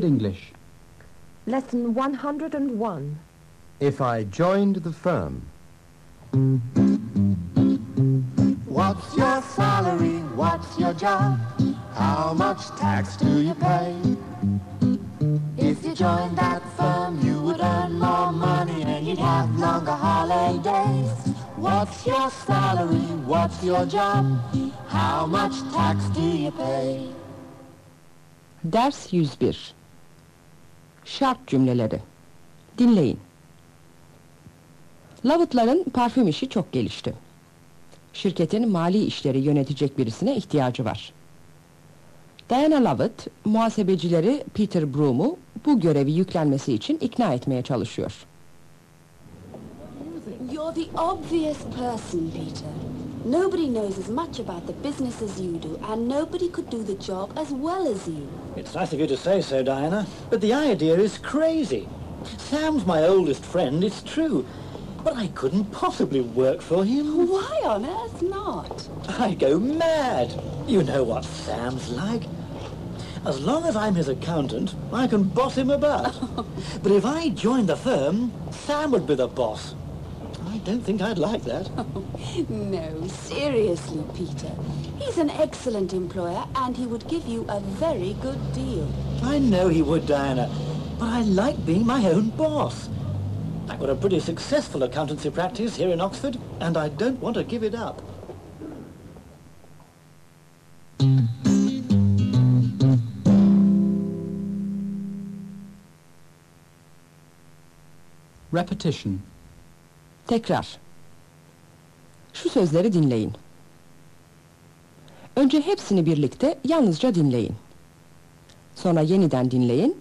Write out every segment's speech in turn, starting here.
English. Lesson 101. If I joined the firm, What's your salary? What's your job? How much tax do you pay? If you joined that firm, you would earn more money and you'd have longer holidays. What's your salary? What's your job? How much tax do you pay? Ders 101 Şart cümleleri Dinleyin. Lovett'ların parfüm işi çok gelişti. Şirketin mali işleri yönetecek birisine ihtiyacı var. Diana Lovett, muhasebecileri Peter Broom'u bu görevi yüklenmesi için ikna etmeye çalışıyor. You're the obvious person, Peter. Nobody knows as much about the business as you do, and nobody could do the job as well as you. It's nice of you to say so, Diana, but the idea is crazy. Sam's my oldest friend, it's true, but I couldn't possibly work for him. Why on earth not? I go mad. You know what Sam's like. As long as I'm his accountant, I can boss him about. but if I joined the firm, Sam would be the boss. I don't think I'd like that. No, seriously, Peter. He's an excellent employer, and he would give you a very good deal. I know he would, Diana, but I like being my own boss. I've got a pretty successful accountancy practice here in Oxford, and I don't want to give it up. Repetition. Tekrar. Şu sözleri dinleyin. Önce hepsini birlikte yalnızca dinleyin. Sonra yeniden dinleyin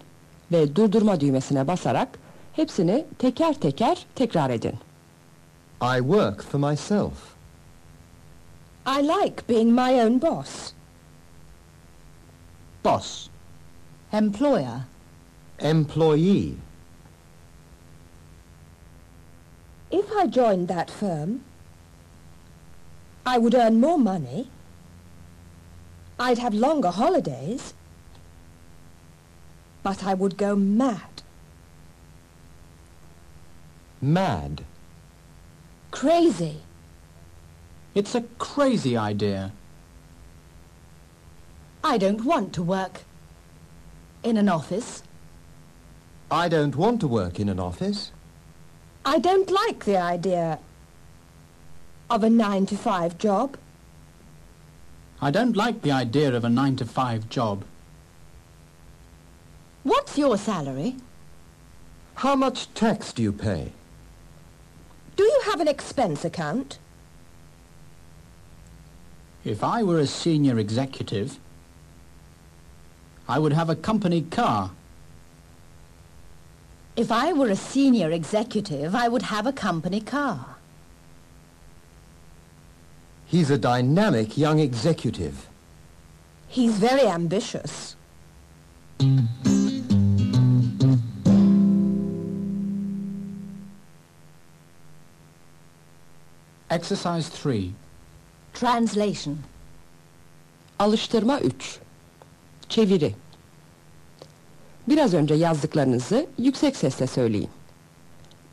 ve durdurma düğmesine basarak hepsini teker teker tekrar edin. I work for myself. I like being my own boss. Boss. Employer. Employee. If I joined that firm, I would earn more money. I'd have longer holidays. But I would go mad. Mad. Crazy. It's a crazy idea. I don't want to work in an office. I don't want to work in an office. I don't like the idea of a nine to five job. I don't like the idea of a nine to five job. What's your salary? How much tax do you pay? Do you have an expense account? If I were a senior executive, I would have a company car. If I were a senior executive, I would have a company car. He's a dynamic young executive. He's very ambitious. Exercise 3. Translation. Alıştırma 3. Çeviri. Biraz önce yazdıklarınızı yüksek sesle söyleyin.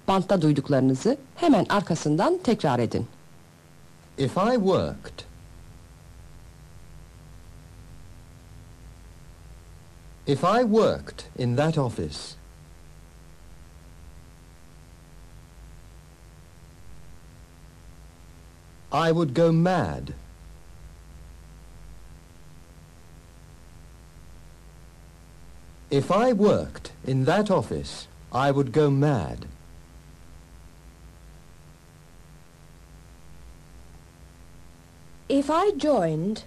Bantta duyduklarınızı hemen arkasından tekrar edin. If I worked, if I worked in that office, I would go mad. If I worked in that office, I would go mad. If I joined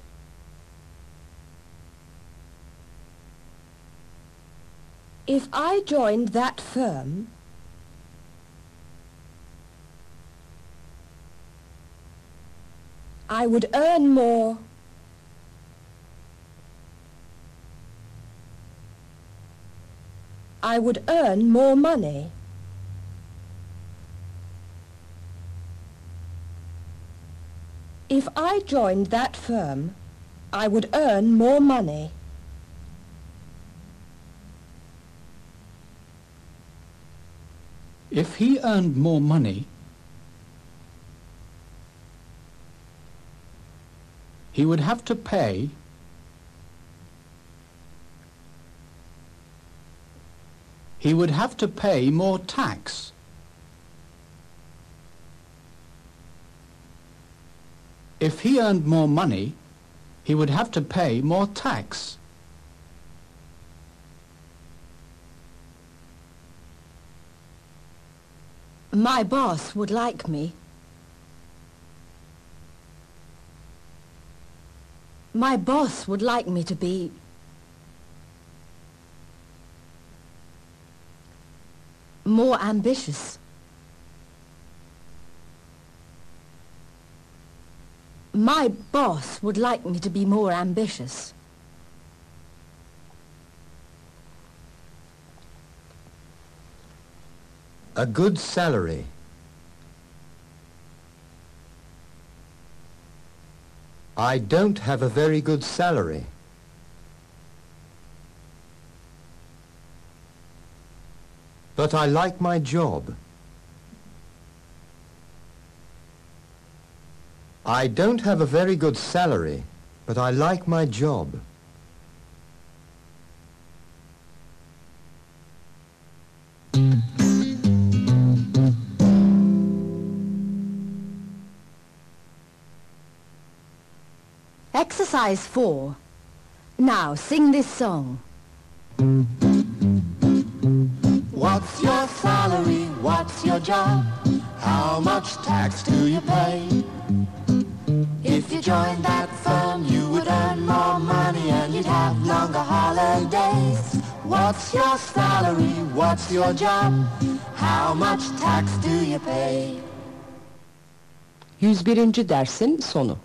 If I joined that firm, I would earn more I would earn more money. If I joined that firm, I would earn more money. If he earned more money, he would have to pay he would have to pay more tax. If he earned more money, he would have to pay more tax. My boss would like me. My boss would like me to be... more ambitious. My boss would like me to be more ambitious. A good salary. I don't have a very good salary. But I like my job. I don't have a very good salary, but I like my job. Exercise 4. Now, sing this song. What's your salary? What's your job? How much tax do you pay? If you joined that firm, you would earn more money and you'd have longer holidays. What's your salary? What's your job? How much tax do you pay? 101. dersin sonu.